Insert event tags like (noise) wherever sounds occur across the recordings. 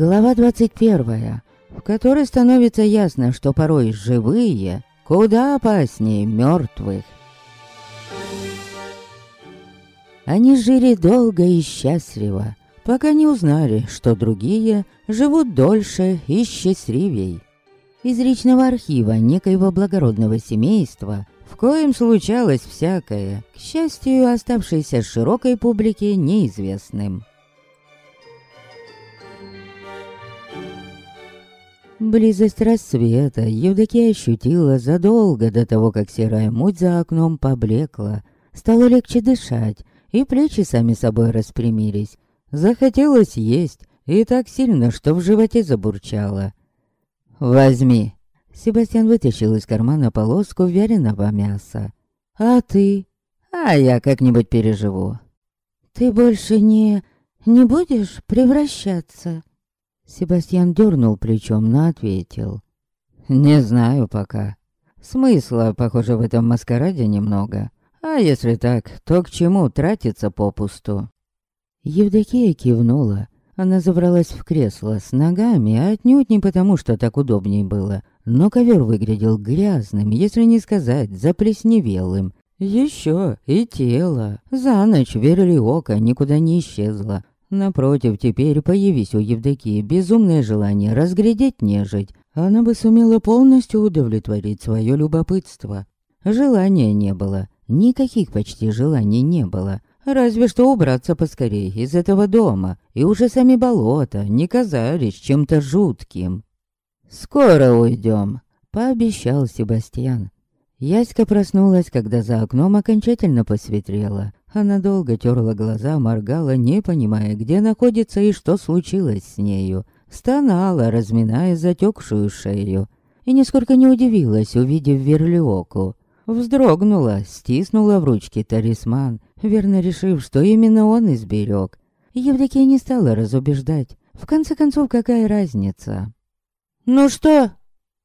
Глава 21, в которой становится ясно, что порой живые куда опаснее мертвых. Они жили долго и счастливо, пока не узнали, что другие живут дольше и счастливей. Из личного архива некоего благородного семейства, в коем случалось всякое, к счастью, оставшееся широкой публике неизвестным. Близость рассвета Евдокия ощутила задолго до того, как серая муть за окном поблекла. Стало легче дышать, и плечи сами собой распрямились. Захотелось есть, и так сильно, что в животе забурчало. «Возьми!» Себастьян вытащил из кармана полоску вяленого мяса. «А ты?» «А я как-нибудь переживу». «Ты больше не... не будешь превращаться?» Себастьян дернул плечом, но ответил. «Не знаю пока. Смысла, похоже, в этом маскараде немного. А если так, то к чему тратиться попусту?» Евдокия кивнула. Она забралась в кресло с ногами, а отнюдь не потому, что так удобней было. Но ковер выглядел грязным, если не сказать заплесневелым. Еще и тело. За ночь Верлиока никуда не исчезла. Напротив, теперь появись у Евдокии безумное желание разглядеть нежить, она бы сумела полностью удовлетворить свое любопытство. Желания не было, никаких почти желаний не было, разве что убраться поскорее из этого дома, и уже сами болота не казались чем-то жутким. «Скоро уйдем», — пообещал Себастьян. Яська проснулась, когда за окном окончательно посветлело. Она долго терла глаза, моргала, не понимая, где находится и что случилось с нею. Стонала, разминая затекшую шею. И нисколько не удивилась, увидев верлиоку. Вздрогнула, стиснула в ручки талисман, верно решив, что именно он изберег. Евдокия не стала разубеждать. В конце концов, какая разница? «Ну что?»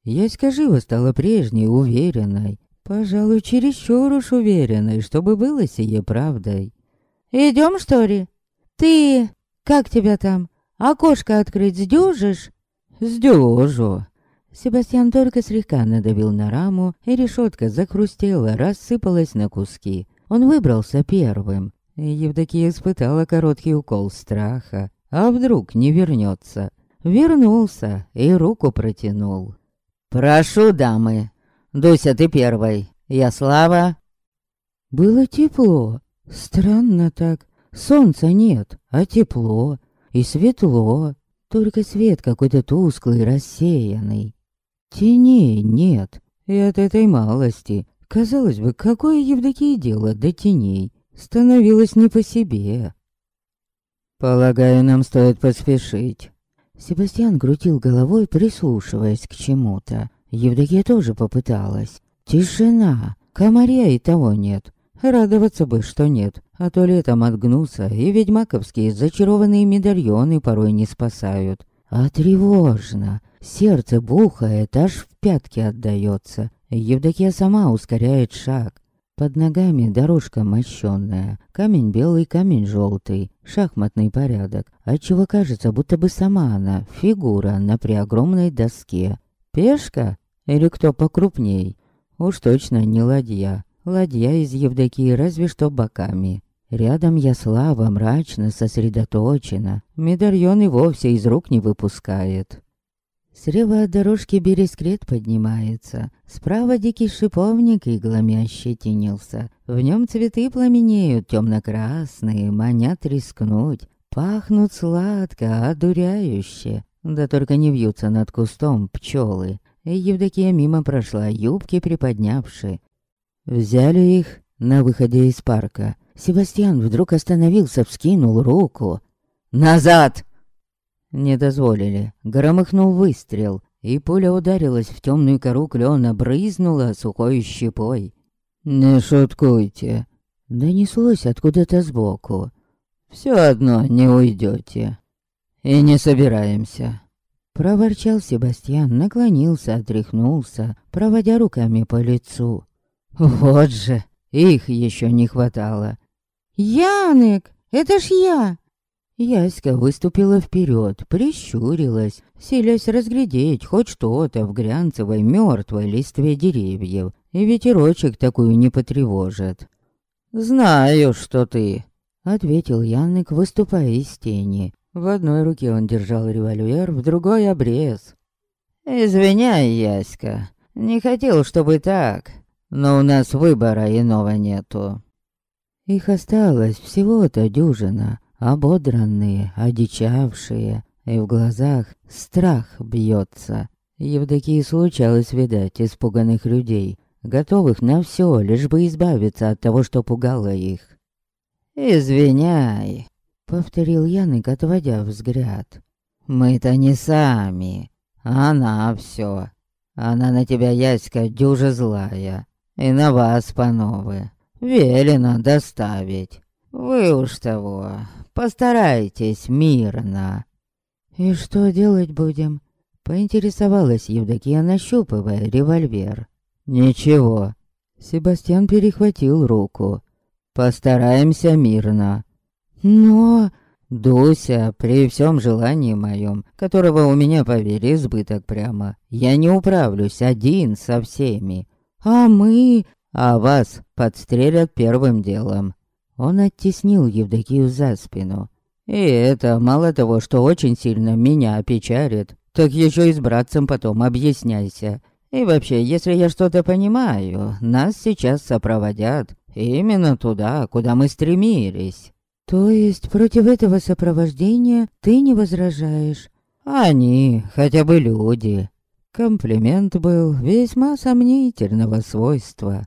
Яська живо стала прежней, уверенной. Пожалуй, чересчур уж уверенной, чтобы было сие правдой. «Идем, что ли? Ты... как тебя там? Окошко открыть сдюжишь?» «Сдюжу». Себастьян только слегка надавил на раму, и решетка захрустела, рассыпалась на куски. Он выбрался первым. Евдокия испытала короткий укол страха. А вдруг не вернется? Вернулся и руку протянул. «Прошу, дамы!» Дуся, ты первой. Я Слава. Было тепло. Странно так. Солнца нет, а тепло. И светло. Только свет какой-то тусклый, рассеянный. Теней нет. И от этой малости, казалось бы, какое Евдокии дело до теней, становилось не по себе. «Полагаю, нам стоит поспешить». Себастьян крутил головой, прислушиваясь к чему-то. Евдокия тоже попыталась. Тишина. Комаря и того нет. Радоваться бы, что нет. А то летом отгнулся, и ведьмаковские зачарованные медальоны порой не спасают. А тревожно. Сердце бухает, аж в пятки отдается. Евдокия сама ускоряет шаг. Под ногами дорожка мощенная, камень белый, камень желтый, шахматный порядок, отчего кажется, будто бы сама она, фигура на преогромной доске. Пешка? Или кто покрупней? Уж точно не ладья. Ладья из Евдокии разве что боками. Рядом я слава, мрачно, сосредоточена. Медальон и вовсе из рук не выпускает. Слева от дорожки берескрет поднимается. Справа дикий шиповник иглами ощетинился. В нем цветы пламенеют, темно-красные, манят рискнуть. Пахнут сладко, одуряюще. Да только не вьются над кустом пчелы. Евдокия мимо прошла, юбки приподнявши. Взяли их на выходе из парка. Себастьян вдруг остановился, вскинул руку. «Назад!» Не дозволили. Громыхнул выстрел, и пуля ударилась в темную кору клена, брызнула сухой щепой. «Не шуткуйте!» Донеслось откуда-то сбоку. «Все одно не уйдете. И не собираемся». Проворчал Себастьян, наклонился, отряхнулся, проводя руками по лицу. Вот же, их еще не хватало. «Янек, это ж я!» Яська выступила вперед, прищурилась, силясь разглядеть хоть что-то в глянцевой мертвой листве деревьев, и ветерочек такую не потревожит. «Знаю, что ты», — ответил Янник, выступая из тени. В одной руке он держал револьвер, в другой — обрез. «Извиняй, Яська, не хотел, чтобы так, но у нас выбора иного нету». Их осталось всего-то дюжина, ободранные, одичавшие, и в глазах страх бьется. Евдокии случалось видать испуганных людей, готовых на все, лишь бы избавиться от того, что пугало их. «Извиняй», — повторил Янык, отводя взгляд. «Мы-то не сами. Она все. Она на тебя, Яська, дюжа злая. И на вас, пановы, велено доставить. Вы уж того, постарайтесь мирно». «И что делать будем?» Поинтересовалась Евдокия, нащупывая револьвер. «Ничего». Себастьян перехватил руку. «Постараемся мирно». «Но...» «Дуся, при всем желании моем, которого у меня, поверь, избыток прямо, я не управлюсь один со всеми. А мы...» «А вас подстрелят первым делом». Он оттеснил Евдокию за спину. «И это мало того, что очень сильно меня опечалит, так еще и с братцем потом объясняйся. И вообще, если я что-то понимаю, нас сейчас сопроводят именно туда, куда мы стремились. То есть против этого сопровождения ты не возражаешь? Они, хотя бы люди. Комплимент был весьма сомнительного свойства.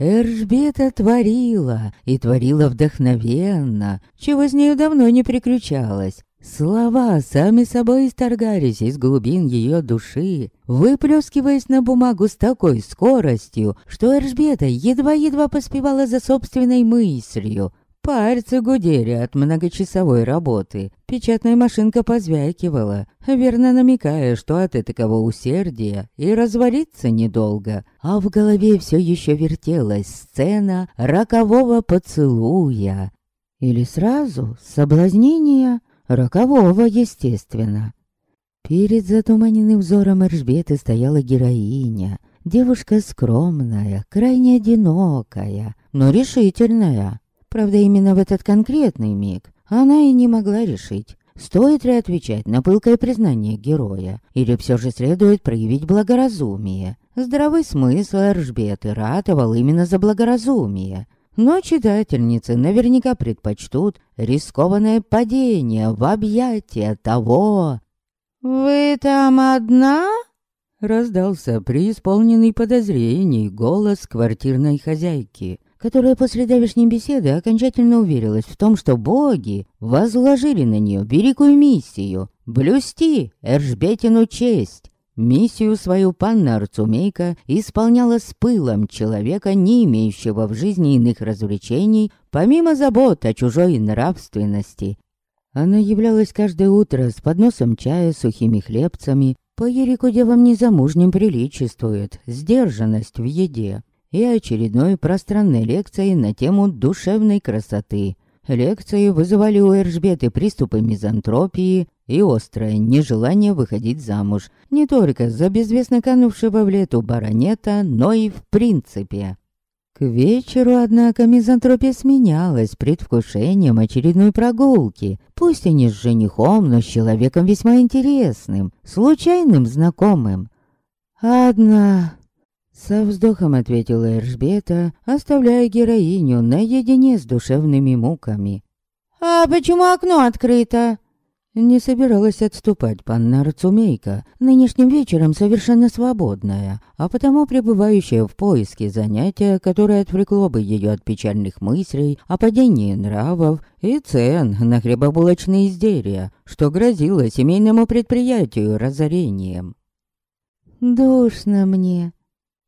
Эржбета творила, и творила вдохновенно, чего с нею давно не приключалось. Слова сами собой исторгались из глубин ее души, выплескиваясь на бумагу с такой скоростью, что Эржбета едва-едва поспевала за собственной мыслью — Пальцы гудели от многочасовой работы. Печатная машинка позвякивала, верно намекая, что от этого усердия и развалиться недолго. А в голове все еще вертелась сцена рокового поцелуя. Или сразу соблазнения рокового, естественно. Перед затуманенным взором Эржбеты стояла героиня. Девушка скромная, крайне одинокая, но решительная. Правда, именно в этот конкретный миг она и не могла решить, стоит ли отвечать на пылкое признание героя, или все же следует проявить благоразумие. Здравый смысл Эржбеты ратовал именно за благоразумие. Но читательницы наверняка предпочтут рискованное падение в объятия того. «Вы там одна?» Раздался преисполненный подозрений голос квартирной хозяйки которая после давешней беседы окончательно уверилась в том, что боги возложили на нее великую миссию — блюсти Эржбетину честь. Миссию свою панна Арцумейка исполняла с пылом человека, не имеющего в жизни иных развлечений, помимо забот о чужой нравственности. Она являлась каждое утро с подносом чая, сухими хлебцами. По Ерику девам незамужним приличествует сдержанность в еде и очередной пространной лекцией на тему душевной красоты. Лекции вызывали у Эржбеты приступы мизантропии и острое нежелание выходить замуж, не только за безвестно канувшего в лету баронета, но и в принципе. К вечеру, однако, мизантропия сменялась предвкушением очередной прогулки, пусть и не с женихом, но с человеком весьма интересным, случайным знакомым. Одна со вздохом ответила Эржбета, оставляя героиню наедине с душевными муками. «А почему окно открыто?» Не собиралась отступать панна Арцумейка, нынешним вечером совершенно свободная, а потому пребывающая в поиске занятия, которое отвлекло бы ее от печальных мыслей о падении нравов и цен на хлебобулочные изделия, что грозило семейному предприятию разорением. «Душно мне».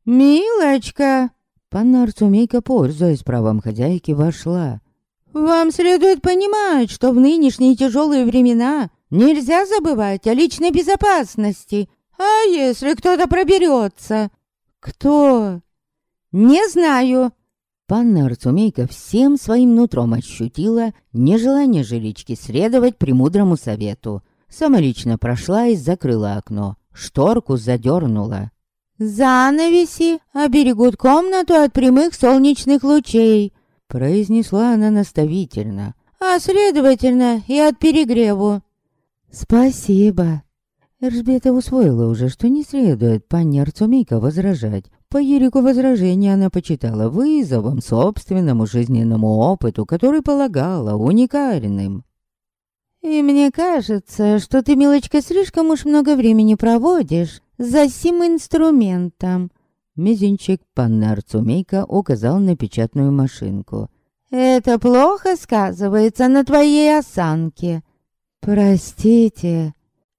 «Милочка!» Панна Арцумейка, пользуясь правом хозяйки, вошла. Вам следует понимать, что в нынешние тяжелые времена нельзя забывать о личной безопасности. А если кто-то проберется? Кто? Не знаю. Панна Арцумейка всем своим нутром ощутила нежелание жилички следовать премудрому совету. Самолично прошла и закрыла окно. Шторку задернула. «Занавеси оберегут комнату от прямых солнечных лучей», произнесла она наставительно. «А следовательно и от перегреву». «Спасибо». Эржбета усвоила уже, что не следует пане Арцумейка возражать. По Ерику возражения она почитала вызовом собственному жизненному опыту, который полагала уникальным. «И мне кажется, что ты, милочка, слишком уж много времени проводишь за сим инструментом», Мизинчик панны Арцумейка указал на печатную машинку. «Это плохо сказывается на твоей осанке». «Простите».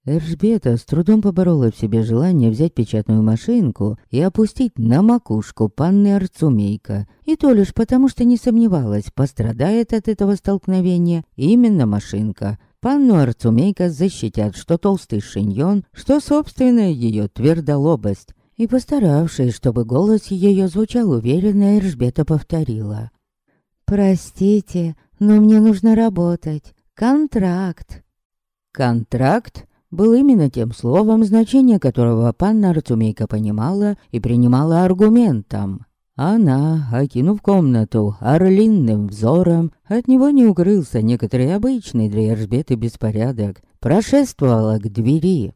Эржбета с трудом поборола в себе желание взять печатную машинку и опустить на макушку панны Арцумейка. И то лишь потому, что не сомневалась, пострадает от этого столкновения именно машинка. Панну Арцумейка защитят что толстый шиньон, что собственная ее твердолобость и, постаравшись, чтобы голос ее звучал уверенно, Эржбета повторила. «Простите, но мне нужно работать. Контракт». «Контракт» был именно тем словом, значение которого панна Арцумейка понимала и принимала аргументом. Она, окинув комнату орлинным взором, от него не укрылся некоторый обычный для Эржбеты беспорядок, прошествовала к двери.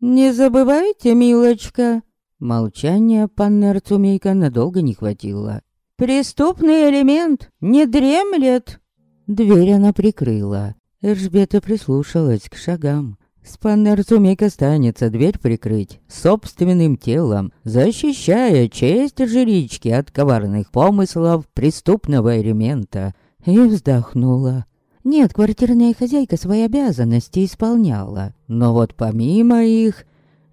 «Не забывайте, милочка, Молчания панны Арцумейка надолго не хватило. «Преступный элемент не дремлет!» Дверь она прикрыла. Эржбета прислушалась к шагам. С панной Арцумейк останется дверь прикрыть собственным телом, защищая честь жрички от коварных помыслов преступного элемента. И вздохнула. Нет, квартирная хозяйка свои обязанности исполняла. Но вот помимо их,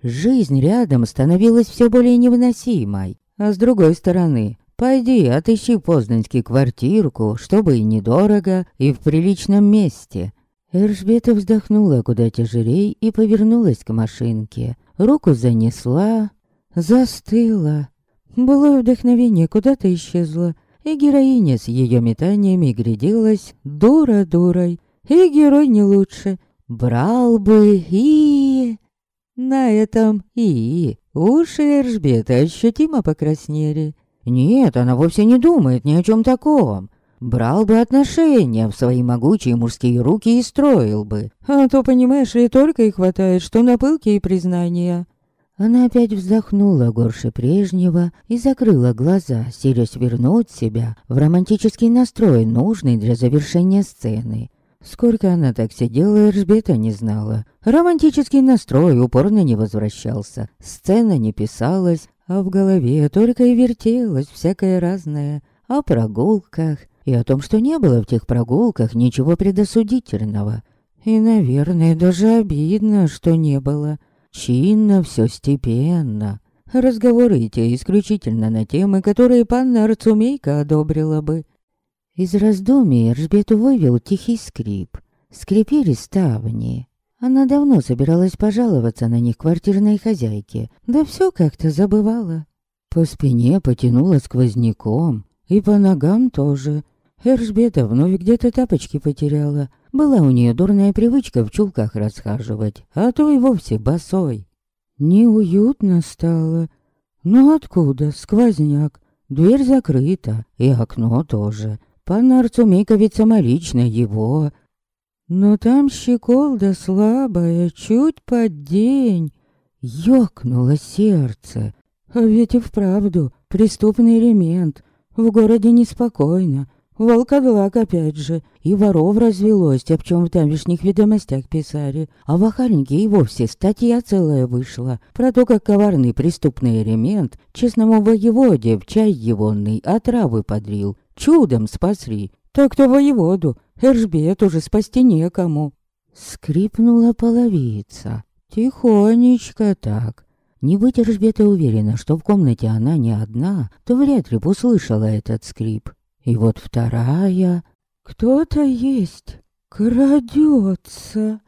Жизнь рядом становилась все более невыносимой. А с другой стороны, пойди отыщи познанский квартирку, чтобы и недорого, и в приличном месте. Эржбета вздохнула куда тяжелей и повернулась к машинке. Руку занесла, застыла. Было вдохновение куда-то исчезло, и героиня с ее метаниями грядилась дура дурой. И герой не лучше. Брал бы и... На этом и уши Эржбета ощутимо покраснели. Нет, она вовсе не думает ни о чем таком. Брал бы отношения в свои могучие мужские руки и строил бы. А то, понимаешь, и только и хватает, что на пылки и признания. Она опять вздохнула горше прежнего и закрыла глаза, силясь вернуть себя в романтический настрой, нужный для завершения сцены. Сколько она так сидела, Эржбета не знала. Романтический настрой упорно не возвращался. Сцена не писалась, а в голове только и вертелось всякое разное. О прогулках и о том, что не было в тех прогулках ничего предосудительного. И, наверное, даже обидно, что не было. Чинно, все степенно. Разговоры эти исключительно на темы, которые панна Арцумейка одобрила бы. Из раздумий Ржбету вывел тихий скрип. Скрипели ставни. Она давно собиралась пожаловаться на них квартирной хозяйке, да все как-то забывала. По спине потянула сквозняком, и по ногам тоже. Эржбета вновь где-то тапочки потеряла. Была у нее дурная привычка в чулках расхаживать, а то и вовсе босой. Неуютно стало. Ну откуда сквозняк? Дверь закрыта, и окно тоже. Панна Арцумейка ведь самолично его. Но там щеколда слабая, чуть под день. Ёкнуло сердце. А ведь и вправду преступный элемент. В городе неспокойно. Волкодлак опять же, и воров развелось, об чем в тамешних ведомостях писали. А в Ахарнике и вовсе статья целая вышла, про то, как коварный преступный элемент честному воеводе в чай егонный отравы подрил. Чудом спасли. Так-то воеводу, Эржбет уже спасти некому. Скрипнула половица. Тихонечко так. Не будь Эржбета уверена, что в комнате она не одна, то вряд ли бы услышала этот скрип. И вот вторая... Кто-то есть, крадется.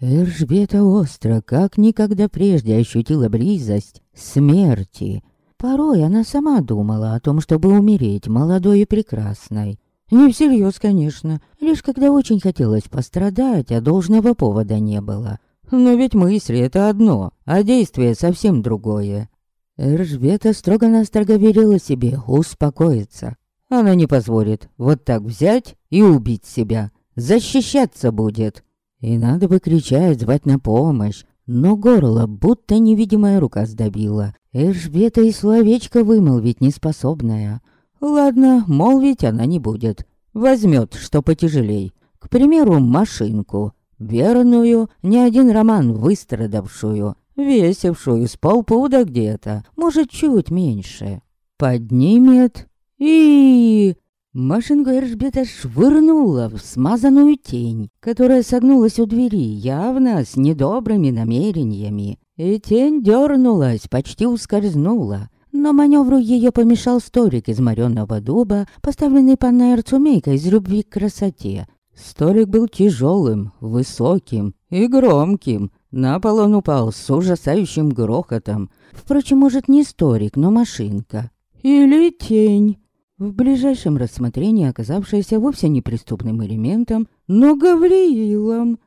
Эржбета остро, как никогда прежде ощутила близость смерти. Порой она сама думала о том, чтобы умереть молодой и прекрасной. Не всерьез, конечно, лишь когда очень хотелось пострадать, а должного повода не было. Но ведь мысли — это одно, а действие совсем другое. Эржбета строго-настрого верила себе успокоиться. Она не позволит вот так взять и убить себя. Защищаться будет. И надо бы кричать, звать на помощь. Но горло будто невидимая рука сдавила. Эржбета и словечко вымолвить неспособная. Ладно, молвить она не будет. Возьмет, что потяжелей. К примеру, машинку. Верную, не один роман выстрадавшую, весившую с полпуда где-то, может, чуть меньше. Поднимет и... Машинка Эржбета швырнула в смазанную тень, которая согнулась у двери, явно с недобрыми намерениями. И тень дернулась, почти ускользнула. Но маневру ее помешал столик из моренного дуба, поставленный панной Арцумейкой из любви к красоте. Столик был тяжелым, высоким и громким. На пол он упал с ужасающим грохотом. Впрочем, может, не столик, но машинка. Или тень. В ближайшем рассмотрении оказавшаяся вовсе неприступным элементом, но Гавриилом.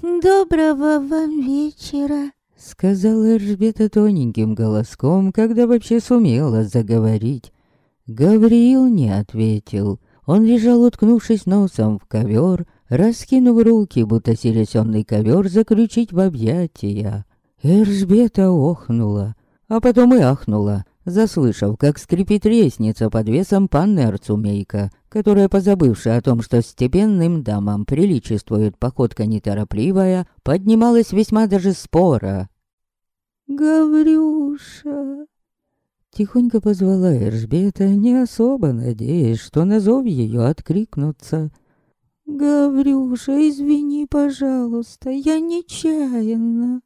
«Доброго вам вечера», — сказала Эржбета тоненьким голоском, когда вообще сумела заговорить. Гавриил не ответил. Он лежал, уткнувшись носом в ковер, раскинув руки, будто селесенный ковер заключить в объятия. Эржбета охнула, а потом и ахнула, заслышав, как скрипит лестница под весом панны Арцумейка, которая, позабывшая о том, что степенным дамам приличествует походка неторопливая, поднималась весьма даже спора. «Гаврюша!» Тихонько позвала Эржбета, не особо надеясь, что на зов ее откликнутся. «Гаврюша, извини, пожалуйста, я нечаянно».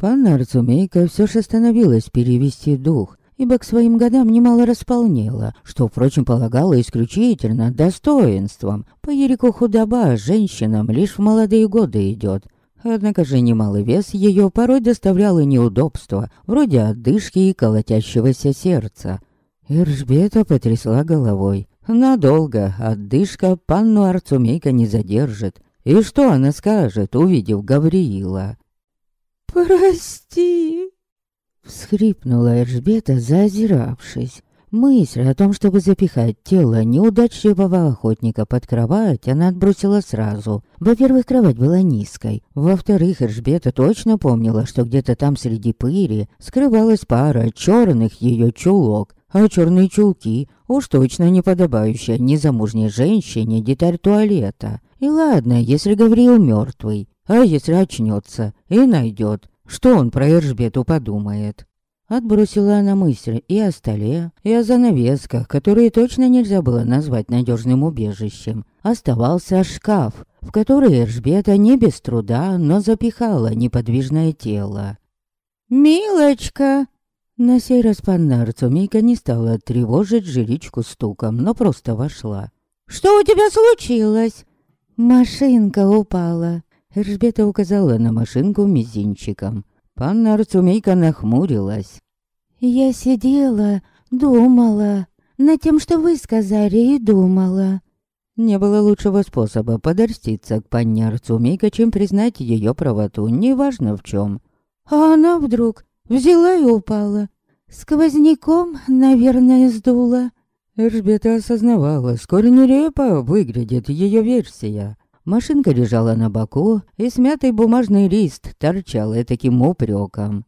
Панна Арцумейка все же остановилась перевести дух, ибо к своим годам немало располнела, что, впрочем, полагала исключительно достоинством. По Ерику худоба женщинам лишь в молодые годы идет. Однако же немалый вес ее порой доставлял и неудобства, вроде отдышки и колотящегося сердца. Иржбета потрясла головой. Надолго отдышка панну Арцумейка не задержит. И что она скажет, увидев Гавриила? «Прости!» Всхрипнула Эржбета, заозиравшись. Мысль о том, чтобы запихать тело неудачливого охотника под кровать, она отбросила сразу. Во-первых, кровать была низкой. Во-вторых, Эржбета точно помнила, что где-то там среди пыли скрывалась пара черных ее чулок. А черные чулки уж точно не подобающая незамужней женщине деталь туалета. И ладно, если Гавриил мертвый, а если очнется и найдет, что он про Эржбету подумает? Отбросила она мысль и о столе, и о занавесках, которые точно нельзя было назвать надежным убежищем. Оставался шкаф, в который Эржбета не без труда, но запихала неподвижное тело. «Милочка!» На сей раз панна Арцумейка не стала тревожить жиличку стуком, но просто вошла. «Что у тебя случилось?» «Машинка упала», Эржбета указала на машинку мизинчиком. Панна Арцумейка нахмурилась. «Я сидела, думала, над тем, что вы сказали, и думала». Не было лучшего способа подорститься к панне Арцумейка, чем признать ее правоту, неважно в чем. А она вдруг взяла и упала. Сквозняком, наверное, сдула. Эржбета осознавала, скоро нелепо выглядит ее версия. Машинка лежала на боку, и смятый бумажный лист торчал таким упреком.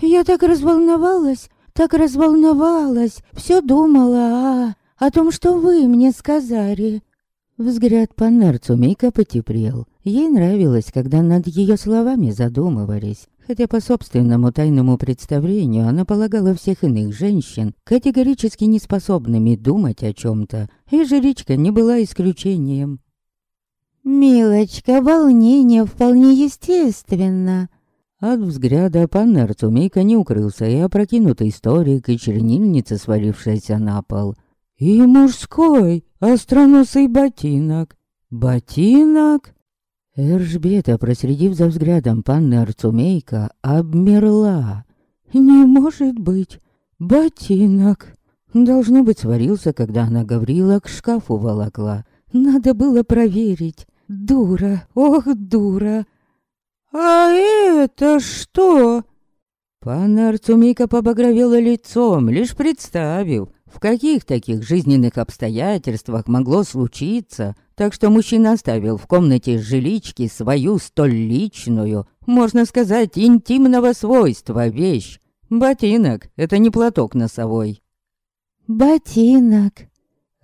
«Я так разволновалась, так разволновалась, все думала, а... о том, что вы мне сказали». Взгляд по Нарцумейка потеплел. Ей нравилось, когда над ее словами задумывались. Хотя по собственному тайному представлению она полагала всех иных женщин категорически неспособными думать о чем-то, и жричка не была исключением. «Милочка, волнение вполне естественно». От взгляда пан Арцумейка не укрылся и опрокинутый историк, и чернильница, свалившаяся на пол. «И мужской, остроносый ботинок». «Ботинок?» Эржбета, проследив за взглядом панны Арцумейка, обмерла. «Не может быть! Ботинок!» Должно быть, сварился, когда она Гаврила к шкафу волокла. Надо было проверить. Дура, ох, дура. «А это что?» Панна Арцумейка побагровела лицом, лишь представив, в каких таких жизненных обстоятельствах могло случиться, так что мужчина оставил в комнате жилички свою столь личную, можно сказать, интимного свойства вещь. Ботинок — это не платок носовой. «Ботинок», —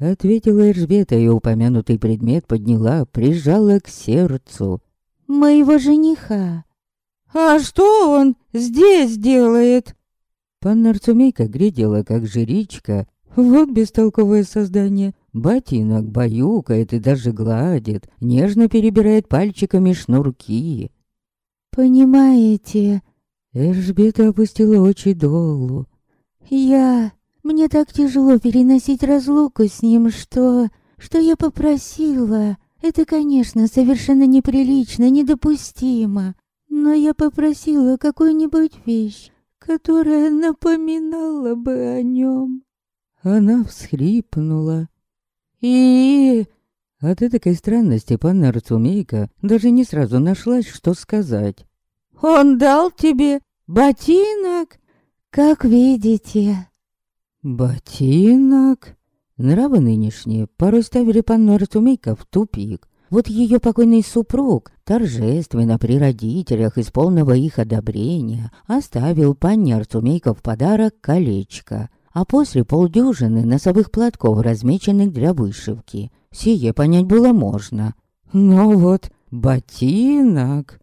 ответила Эржбета, и упомянутый предмет подняла, прижала к сердцу. «Моего жениха». «А что он здесь делает?» Панна Арцумейка глядела, как жричка, вот бестолковое создание, Ботинок баюкает и даже гладит, нежно перебирает пальчиками шнурки. «Понимаете...» Эржбета опустила очи долу. «Я... Мне так тяжело переносить разлуку с ним, что... Что я попросила. Это, конечно, совершенно неприлично, недопустимо. Но я попросила какую-нибудь вещь, которая напоминала бы о нем». Она всхлипнула. И... От этой странности панна Арцумейка даже не сразу нашлась, что сказать. «Он дал тебе ботинок?» «Как видите». «Ботинок?» Нравы нынешние порой ставили панну Арцумейка в тупик. Вот ее покойный супруг торжественно при родителях из полного их одобрения оставил панне Арцумейка в подарок колечко — а после полдюжины носовых платков, размеченных для вышивки. Сие понять было можно. Но вот ботинок...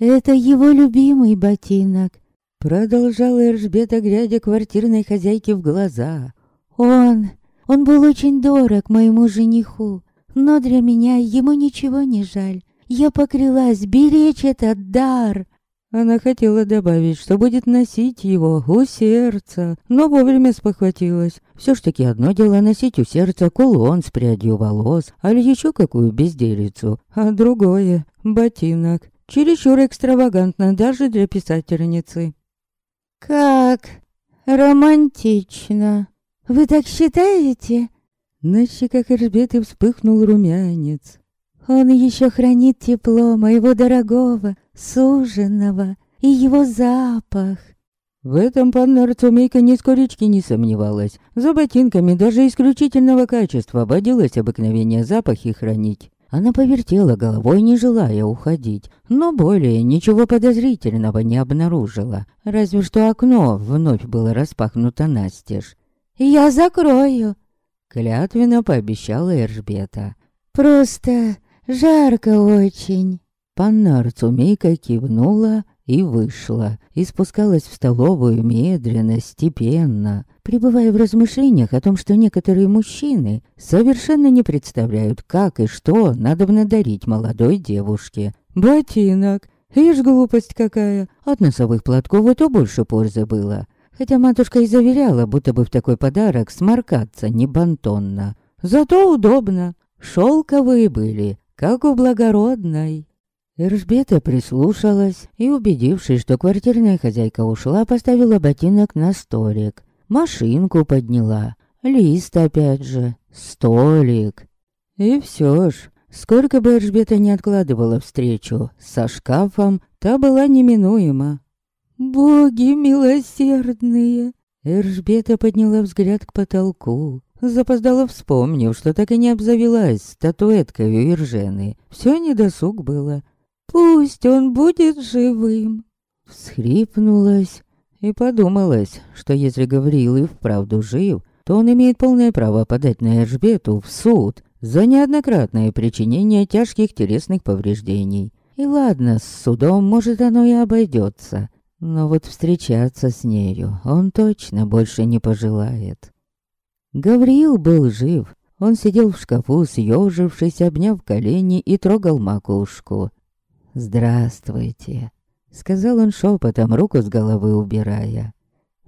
«Это его любимый ботинок», — продолжала Эржбета, глядя квартирной хозяйке в глаза. «Он... он был очень дорог моему жениху, но для меня ему ничего не жаль. Я поклялась беречь этот дар». Она хотела добавить, что будет носить его у сердца, но вовремя спохватилась. Все ж таки одно дело носить у сердца кулон с прядью волос, а еще какую безделицу, а другое — ботинок. Чересчур экстравагантно даже для писательницы. «Как романтично! Вы так считаете?» На щеках Эржбеты вспыхнул румянец. «Он еще хранит тепло моего дорогого, суженого и его запах. В этом панна Арцумейка ни скоречки не сомневалась. За ботинками даже исключительного качества водилось обыкновение запахи хранить. Она повертела головой, не желая уходить, но более ничего подозрительного не обнаружила, разве что окно вновь было распахнуто настежь. «Я закрою», — клятвенно пообещала Эржбета. «Просто жарко очень». Панна Арцумейка кивнула и вышла, и спускалась в столовую медленно, степенно, пребывая в размышлениях о том, что некоторые мужчины совершенно не представляют, как и что надо надарить молодой девушке. Ботинок, ишь глупость какая, от носовых платков и то больше пользы было. Хотя матушка и заверяла, будто бы в такой подарок сморкаться не бантонно. Зато удобно, шелковые были, как у благородной. Эржбета прислушалась и, убедившись, что квартирная хозяйка ушла, поставила ботинок на столик. Машинку подняла. Лист опять же. Столик. И все ж, сколько бы Эржбета не откладывала встречу со шкафом, та была неминуема. «Боги милосердные!» Эржбета подняла взгляд к потолку. Запоздала, вспомнив, что так и не обзавелась статуэткой у Иржены. Все недосуг было. Пусть он будет живым. Всхрипнулась и подумалась, что если Гавриил и вправду жив, то он имеет полное право подать на Эльжбету в суд за неоднократное причинение тяжких телесных повреждений. И ладно, с судом, может, оно и обойдется. Но вот встречаться с нею он точно больше не пожелает. Гавриил был жив. Он сидел в шкафу, съежившись, обняв колени и трогал макушку. «Здравствуйте», — сказал он шепотом, руку с головы убирая.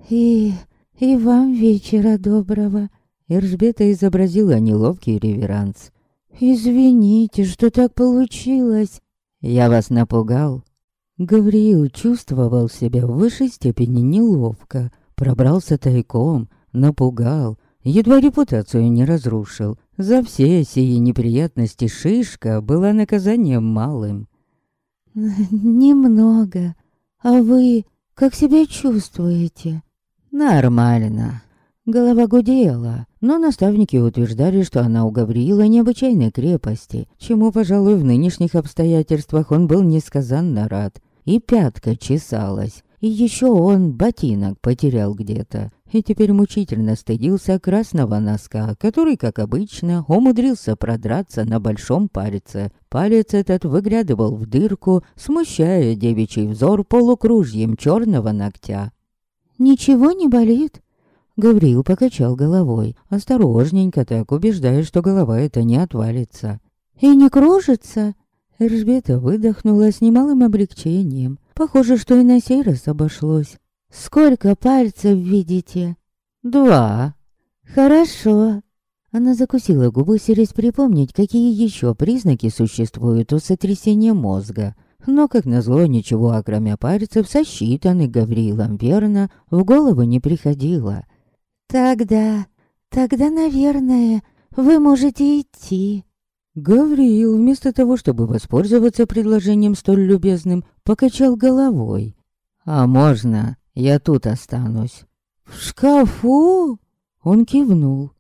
«И... и вам вечера доброго», Эржбета изобразила неловкий реверанс. «Извините, что так получилось». «Я вас напугал?» Гавриил чувствовал себя в высшей степени неловко. Пробрался тайком, напугал, едва репутацию не разрушил. За все сии неприятности шишка была наказанием малым. (laughs) «Немного. А вы как себя чувствуете?» «Нормально. Голова гудела, но наставники утверждали, что она у Гавриила необычайной крепости, чему, пожалуй, в нынешних обстоятельствах он был несказанно рад. И пятка чесалась, и еще он ботинок потерял где-то, и теперь мучительно стыдился красного носка, который, как обычно, умудрился продраться на большом пальце. Палец этот выглядывал в дырку, смущая девичий взор полукружьем черного ногтя. «Ничего не болит?» Гавриил покачал головой, осторожненько так, убеждая, что голова эта не отвалится. «И не кружится?» Эльжбета выдохнула с немалым облегчением. Похоже, что и на сей раз обошлось. «Сколько пальцев видите?» «Два». «Хорошо». Она закусила губы, селись припомнить, какие еще признаки существуют у сотрясения мозга. Но, как назло, ничего, окромя пальцев, сосчитанных Гавриилом верно, в голову не приходило. «Тогда... тогда, наверное, вы можете идти». Гавриил, вместо того, чтобы воспользоваться предложением столь любезным, покачал головой. «А можно, я тут останусь?» «В шкафу?» Он кивнул.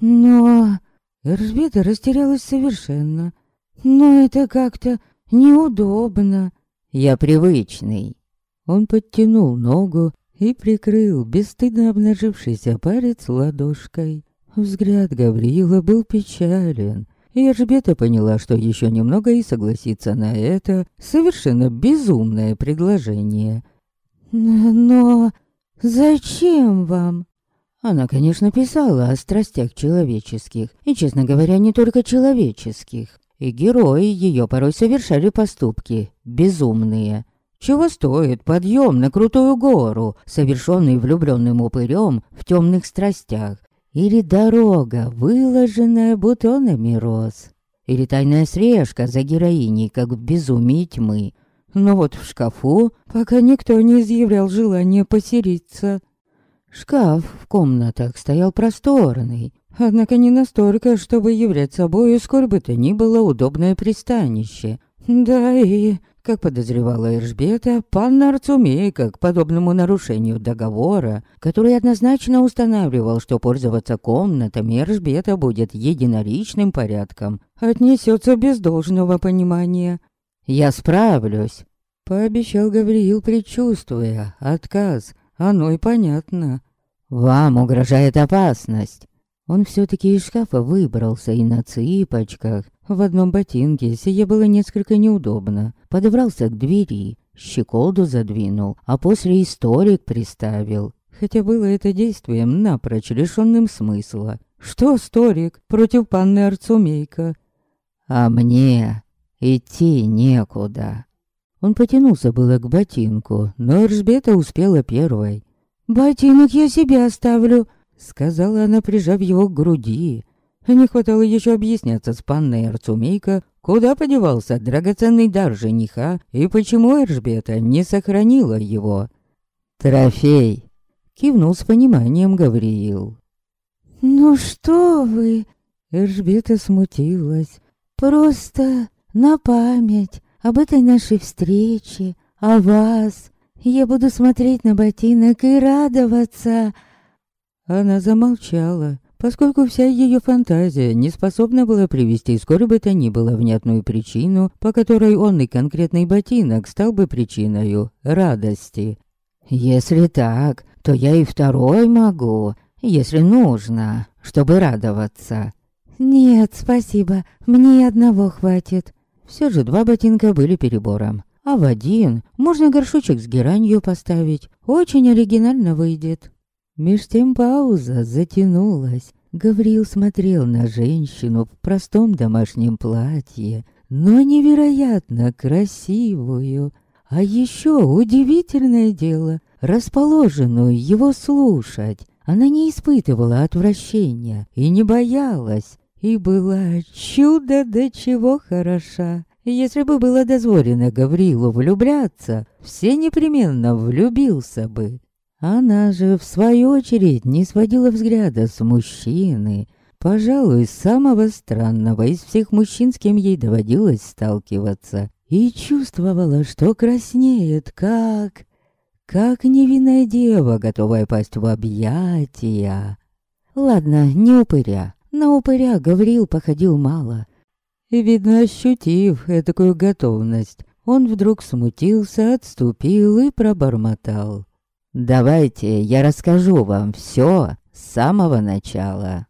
«Но...» Эржбета растерялась совершенно. «Но это как-то неудобно». «Я привычный». Он подтянул ногу и прикрыл бесстыдно обнажившийся палец ладошкой. Взгляд Гавриила был печален, и поняла, что еще немного и согласится на это совершенно безумное предложение. «Но зачем вам?» Она, конечно, писала о страстях человеческих, и, честно говоря, не только человеческих. И герои ее порой совершали поступки безумные – чего стоит подъем на крутую гору, совершенный влюбленным упырем в темных страстях? Или дорога, выложенная бутонами роз? Или тайная срежка за героиней, как в безумии тьмы? Но вот в шкафу пока никто не изъявлял желания поселиться. Шкаф в комнатах стоял просторный, однако не настолько, чтобы являть собой сколь бы то ни было удобное пристанище. Да и как подозревала Эржбета, пан Арцумейка к подобному нарушению договора, который однозначно устанавливал, что пользоваться комнатами Эржбета будет единоличным порядком, отнесется без должного понимания. «Я справлюсь», — пообещал Гавриил, предчувствуя отказ. Оно и понятно. «Вам угрожает опасность». Он все-таки из шкафа выбрался и на цыпочках, в одном ботинке сие было несколько неудобно. Подобрался к двери, щеколду задвинул, а после и столик приставил. Хотя было это действием напрочь лишенным смысла. Что столик против панны Арцумейка? А мне идти некуда. Он потянулся было к ботинку, но Эржбета успела первой. «Ботинок я себе оставлю», — сказала она, прижав его к груди. Не хватало еще объясняться с панной Арцумейка, куда подевался драгоценный дар жениха и почему Эржбета не сохранила его. «Трофей!» — кивнул с пониманием Гавриил. «Ну что вы?» — Эржбета смутилась. «Просто на память об этой нашей встрече, о вас. Я буду смотреть на ботинок и радоваться». Она замолчала, поскольку вся ее фантазия не способна была привести скоро бы то ни было внятную причину, по которой он и конкретный ботинок стал бы причиной радости. «Если так, то я и второй могу», если нужно, чтобы радоваться. «Нет, спасибо, мне и одного хватит». Все же два ботинка были перебором. А в один можно горшочек с геранью поставить. Очень оригинально выйдет. Меж тем пауза затянулась. Гаврил смотрел на женщину в простом домашнем платье, но невероятно красивую. А еще удивительное дело, расположенную его слушать. Она не испытывала отвращения и не боялась, и была чудо до чего хороша. Если бы было дозволено Гаврилу влюбляться, все непременно влюбился бы. Она же, в свою очередь, не сводила взгляда с мужчины, пожалуй, самого странного из всех мужчин, с кем ей доводилось сталкиваться, и чувствовала, что краснеет, как... как невинная дева, готовая пасть в объятия. Ладно, не упыря. На упыря Гаврил походил мало. И, видно, ощутив этакую готовность, он вдруг смутился, отступил и пробормотал. «Давайте я расскажу вам все с самого начала».